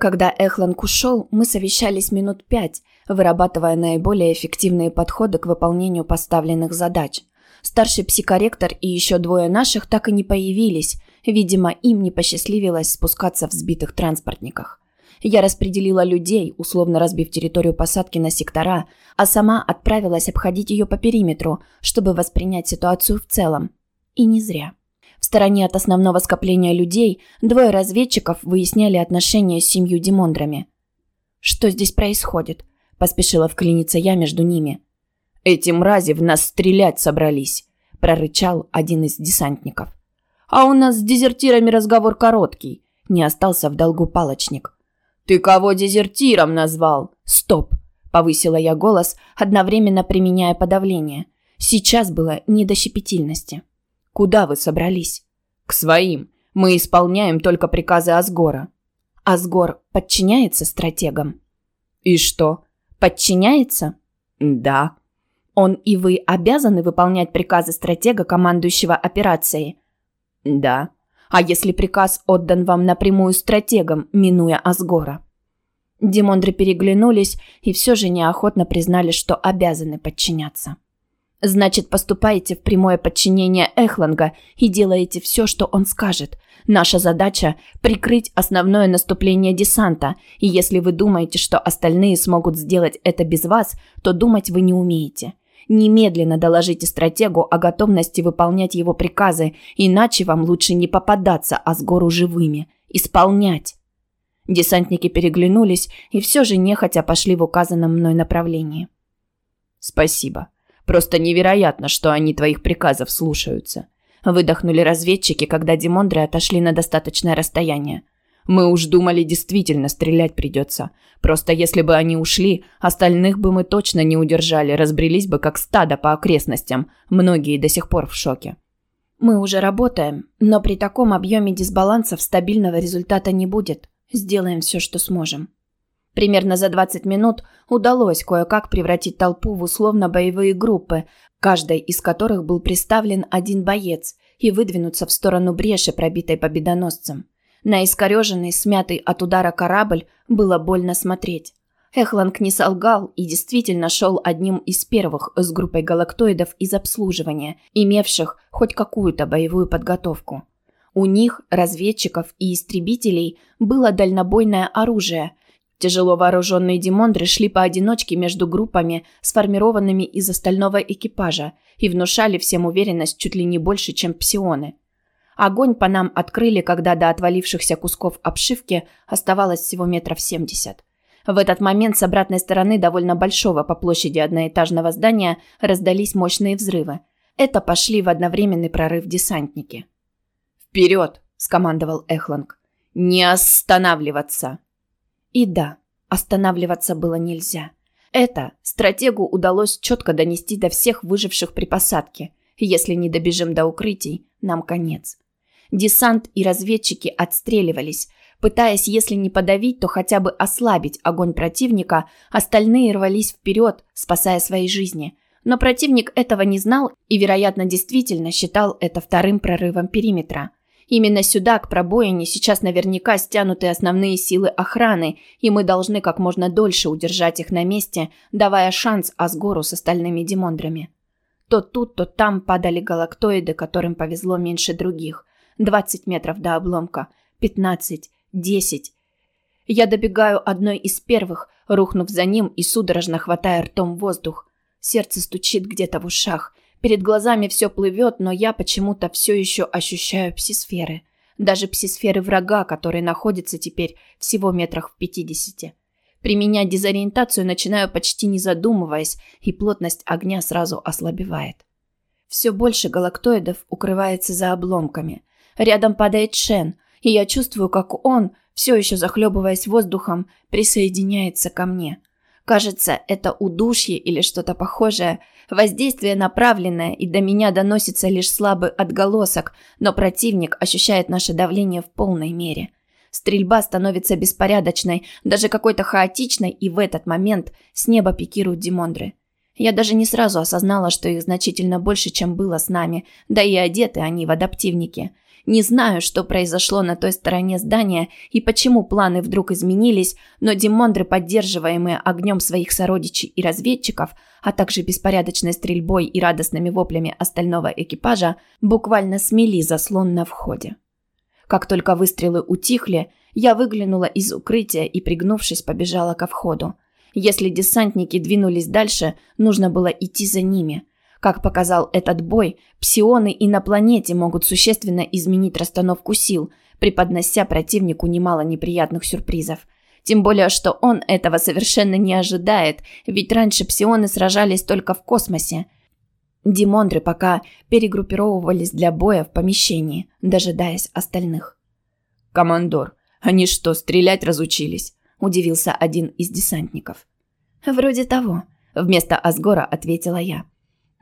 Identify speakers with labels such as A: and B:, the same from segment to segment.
A: Когда Эхланг ушел, мы совещались минут пять, вырабатывая наиболее эффективные подходы к выполнению поставленных задач. Старший психоректор и еще двое наших так и не появились. Видимо, им не посчастливилось спускаться в сбитых транспортниках. Я распределила людей, условно разбив территорию посадки на сектора, а сама отправилась обходить ее по периметру, чтобы воспринять ситуацию в целом. И не зря. Стороне от основного скопления людей двое разведчиков выясняли отношения с семью Димондрами. «Что здесь происходит?» – поспешила вклиниться я между ними.
B: «Эти мрази в нас стрелять собрались», – прорычал один из десантников. «А у нас с дезертирами разговор короткий», – не остался в долгу палочник. «Ты кого дезертиром назвал?»
A: «Стоп!» – повысила я голос, одновременно применяя подавление. Сейчас было не до щепетильности. «Куда вы собрались?»
B: «К своим. Мы исполняем только приказы Асгора».
A: «Асгор подчиняется стратегам?»
B: «И что?»
A: «Подчиняется?»
B: «Да».
A: «Он и вы обязаны выполнять приказы стратега, командующего операцией?»
B: «Да».
A: А если приказ отдан вам напрямую стратегом, минуя Асгора? Димондры переглянулись и все же неохотно признали, что обязаны подчиняться. Значит, поступаете в прямое подчинение Эхланга и делаете все, что он скажет. Наша задача – прикрыть основное наступление десанта, и если вы думаете, что остальные смогут сделать это без вас, то думать вы не умеете. Немедленно доложите стратегу о готовности выполнять его приказы, иначе вам лучше не попадаться, а с гору живыми. Исполнять. Десантники переглянулись и все же нехотя пошли в указанном мной направлении.
B: «Спасибо. Просто невероятно, что они твоих приказов слушаются». Выдохнули разведчики, когда Димондры отошли на достаточное расстояние. Мы уж думали, действительно стрелять придется. Просто если бы они ушли, остальных бы мы точно не удержали, разбрелись бы как стадо по окрестностям. Многие до сих пор в шоке.
A: Мы уже работаем, но при таком объеме дисбалансов стабильного результата не будет. Сделаем все, что сможем. Примерно за 20 минут удалось кое-как превратить толпу в условно-боевые группы, каждой из которых был представлен один боец, и выдвинуться в сторону бреши, пробитой победоносцем. На искореженный, смятый от удара корабль было больно смотреть. Эхланг не солгал и действительно шел одним из первых с группой галактоидов из обслуживания, имевших хоть какую-то боевую подготовку. У них, разведчиков и истребителей, было дальнобойное оружие. Тяжело вооруженные демондры шли поодиночке между группами, сформированными из остального экипажа, и внушали всем уверенность чуть ли не больше, чем псионы. Огонь по нам открыли, когда до отвалившихся кусков обшивки оставалось всего метров семьдесят. В этот момент с обратной стороны довольно большого по площади одноэтажного здания раздались мощные взрывы. Это пошли в одновременный прорыв десантники.
B: «Вперед!» – скомандовал Эхланг. «Не останавливаться!»
A: И да, останавливаться было нельзя. Это стратегу удалось четко донести до всех выживших при посадке. Если не добежим до укрытий, нам конец. Десант и разведчики отстреливались. Пытаясь, если не подавить, то хотя бы ослабить огонь противника, остальные рвались вперед, спасая свои жизни. Но противник этого не знал и, вероятно, действительно считал это вторым прорывом периметра. Именно сюда, к пробоине, сейчас наверняка стянуты основные силы охраны, и мы должны как можно дольше удержать их на месте, давая шанс Асгору с остальными демондрами. То тут, то там падали галактоиды, которым повезло меньше других. 20 метров до обломка, 15, 10. Я добегаю одной из первых, рухнув за ним и судорожно хватая ртом воздух. Сердце стучит где-то в ушах. Перед глазами все плывет, но я почему-то все еще ощущаю псисферы. Даже псисферы врага, который находится теперь всего метрах в пятидесяти. Применять дезориентацию начинаю почти не задумываясь, и плотность огня сразу ослабевает. Все больше галактоидов укрывается за обломками. Рядом падает Шен, и я чувствую, как он, все еще захлебываясь воздухом, присоединяется ко мне. Кажется, это удушье или что-то похожее. Воздействие направленное, и до меня доносится лишь слабый отголосок, но противник ощущает наше давление в полной мере. Стрельба становится беспорядочной, даже какой-то хаотичной, и в этот момент с неба пикируют Димондры. Я даже не сразу осознала, что их значительно больше, чем было с нами, да и одеты они в адаптивники – Не знаю, что произошло на той стороне здания и почему планы вдруг изменились, но демондры, поддерживаемые огнем своих сородичей и разведчиков, а также беспорядочной стрельбой и радостными воплями остального экипажа, буквально смели заслон на входе. Как только выстрелы утихли, я выглянула из укрытия и, пригнувшись, побежала ко входу. Если десантники двинулись дальше, нужно было идти за ними. Как показал этот бой, псионы и на планете могут существенно изменить расстановку сил, преподнося противнику немало неприятных сюрпризов. Тем более, что он этого совершенно не ожидает, ведь раньше псионы сражались только в космосе. Димондры пока перегруппировывались для боя в помещении, дожидаясь остальных.
B: «Командор, они что, стрелять разучились?» – удивился один из десантников.
A: «Вроде того», – вместо Асгора ответила я.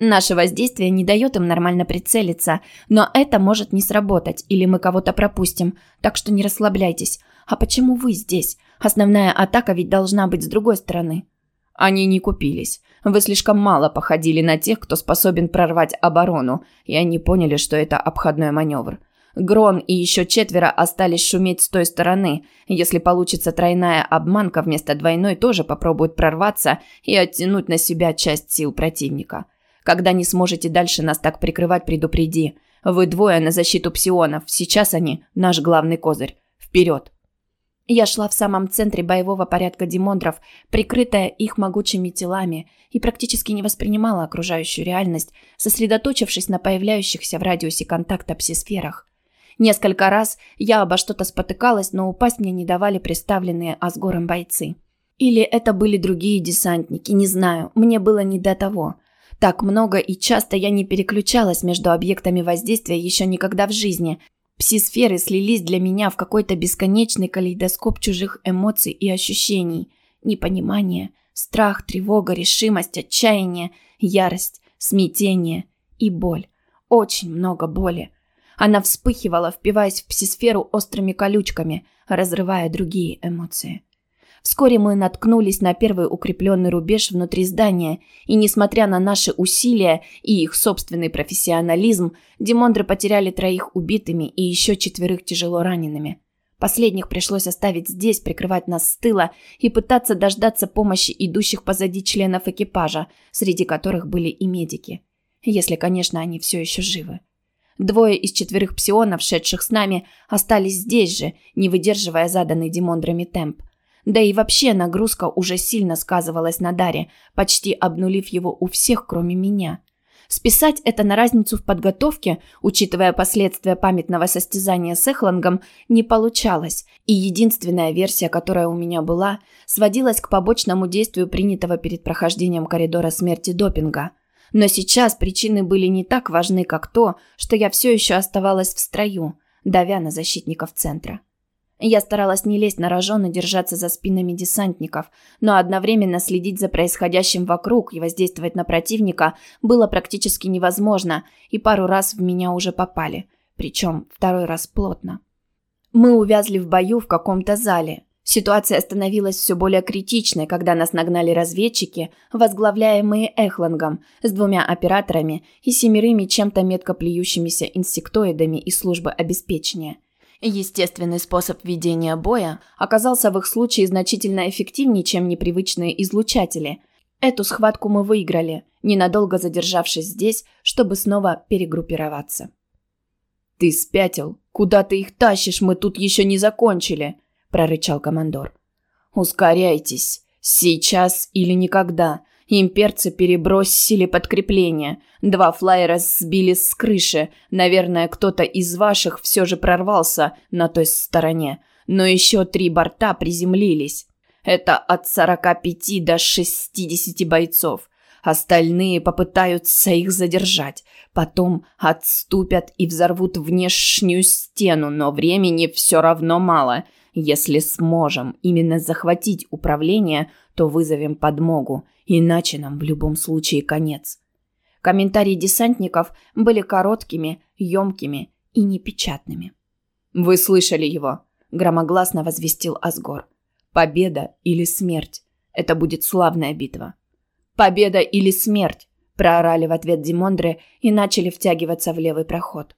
A: «Наше воздействие не дает им нормально прицелиться, но это может не сработать, или мы кого-то пропустим, так что не расслабляйтесь. А почему вы здесь? Основная атака ведь должна быть с другой стороны».
B: «Они не купились. Вы слишком мало походили на тех, кто способен прорвать оборону, и они поняли, что это обходной маневр. Грон и еще четверо остались шуметь с той стороны. Если получится тройная обманка вместо двойной, тоже попробуют прорваться и оттянуть на себя часть сил противника. Когда не сможете дальше нас так прикрывать, предупреди. Вы двое на защиту псионов. Сейчас они наш главный козырь. Вперед!
A: Я шла в самом центре боевого порядка демондров, прикрытая их могучими телами, и практически не воспринимала окружающую реальность, сосредоточившись на появляющихся в радиусе контакта псисферах. Несколько раз я обо что-то спотыкалась, но упасть мне не давали представленные Асгором бойцы. Или это были другие десантники, не знаю, мне было не до того. Так много и часто я не переключалась между объектами воздействия еще никогда в жизни. Псисферы слились для меня в какой-то бесконечный калейдоскоп чужих эмоций и ощущений. Непонимание, страх, тревога, решимость, отчаяние, ярость, смятение и боль. Очень много боли. Она вспыхивала, впиваясь в псисферу острыми колючками, разрывая другие эмоции. Вскоре мы наткнулись на первый укрепленный рубеж внутри здания, и, несмотря на наши усилия и их собственный профессионализм, Димондры потеряли троих убитыми и еще четверых тяжело ранеными. Последних пришлось оставить здесь, прикрывать нас с тыла и пытаться дождаться помощи идущих позади членов экипажа, среди которых были и медики. Если, конечно, они все еще живы. Двое из четверых псионов, шедших с нами, остались здесь же, не выдерживая заданный Димондрами темп. Да и вообще нагрузка уже сильно сказывалась на Даре, почти обнулив его у всех, кроме меня. Списать это на разницу в подготовке, учитывая последствия памятного состязания с Эхлангом, не получалось, и единственная версия, которая у меня была, сводилась к побочному действию принятого перед прохождением коридора смерти допинга – но сейчас причины были не так важны, как то, что я все еще оставалась в строю, давя на защитников центра. Я старалась не лезть на рожон и держаться за спинами десантников, но одновременно следить за происходящим вокруг и воздействовать на противника было практически невозможно, и пару раз в меня уже попали, причем второй раз плотно. Мы увязли в бою в каком-то зале, Ситуация становилась все более критичной, когда нас нагнали разведчики, возглавляемые Эхлангом, с двумя операторами и семерыми чем-то метко плюющимися инсектоидами из службы обеспечения. Естественный способ ведения боя оказался в их случае значительно эффективнее, чем непривычные излучатели. Эту схватку мы выиграли, ненадолго задержавшись здесь, чтобы снова перегруппироваться.
B: «Ты спятил? Куда ты их тащишь? Мы тут еще не закончили!» – прорычал командор. «Ускоряйтесь. Сейчас или никогда. Имперцы перебросили подкрепление. Два флайера сбили с крыши. Наверное, кто-то из ваших все же прорвался на той стороне. Но еще три борта приземлились. Это от 45 до 60 бойцов. Остальные попытаются их задержать. Потом отступят и взорвут внешнюю стену, но времени все равно мало – если сможем именно захватить управление, то вызовем подмогу, иначе нам в любом случае конец.
A: Комментарии десантников были короткими, емкими и непечатными.
B: «Вы слышали его?» – громогласно возвестил Асгор. «Победа или смерть? Это будет славная битва».
A: «Победа или смерть?» – проорали в ответ Димондры и начали втягиваться в левый проход.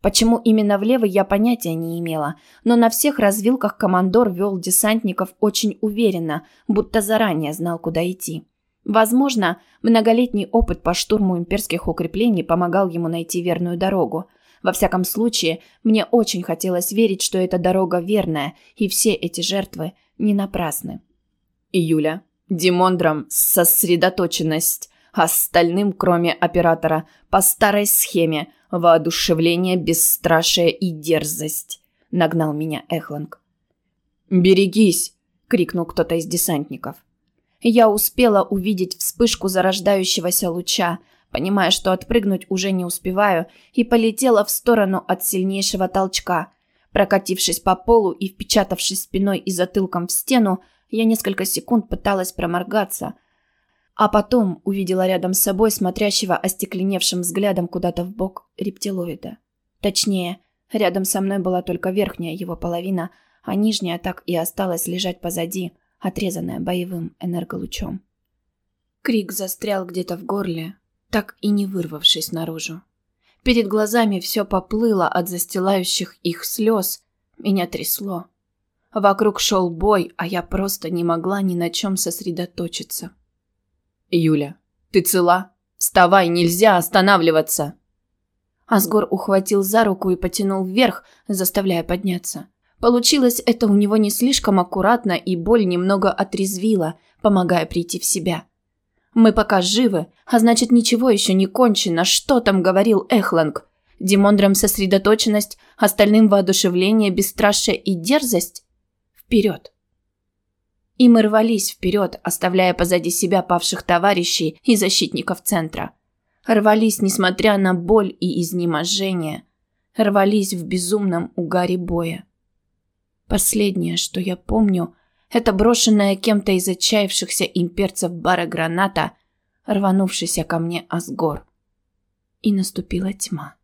A: Почему именно в левый я понятия не имела, но на всех развилках командор вел десантников очень уверенно, будто заранее знал, куда идти. Возможно, многолетний опыт по штурму имперских укреплений помогал ему найти верную дорогу. Во всяком случае, мне очень хотелось верить, что эта дорога верная, и все эти жертвы не напрасны.
B: Июля. Димондрам сосредоточенность, остальным, кроме оператора, по старой схеме воодушевление, бесстрашие и дерзость. Нагнал меня Эхланг.
A: «Берегись!» — крикнул кто-то из десантников. Я успела увидеть вспышку зарождающегося луча, понимая, что отпрыгнуть уже не успеваю, и полетела в сторону от сильнейшего толчка. Прокатившись по полу и впечатавшись спиной и затылком в стену, я несколько секунд пыталась проморгаться, а потом увидела рядом с собой смотрящего остекленевшим взглядом куда-то в бок рептилоида. Точнее, рядом со мной была только верхняя его половина, а нижняя так и осталась лежать позади, отрезанная боевым энерголучом. Крик застрял где-то в горле, так и не вырвавшись наружу. Перед глазами все поплыло от застилающих их слез. Меня трясло. Вокруг шел бой, а я просто не могла ни на чем сосредоточиться.
B: «Юля, ты цела? Вставай, нельзя останавливаться!»
A: Асгор ухватил за руку и потянул вверх, заставляя подняться. Получилось это у него не слишком аккуратно, и боль немного отрезвила, помогая прийти в себя. Мы пока живы, а значит ничего еще не кончено. Что там говорил Эхланг? Димондрам сосредоточенность, остальным воодушевление, бесстрашие и дерзость? Вперед! И мы рвались вперед, оставляя позади себя павших товарищей и защитников центра. Рвались, несмотря на боль и изнеможение. Рвались в безумном угаре боя. Последнее, что я помню – это брошенная кем-то из отчаявшихся имперцев бара граната, рванувшийся ко мне Асгор. И наступила тьма.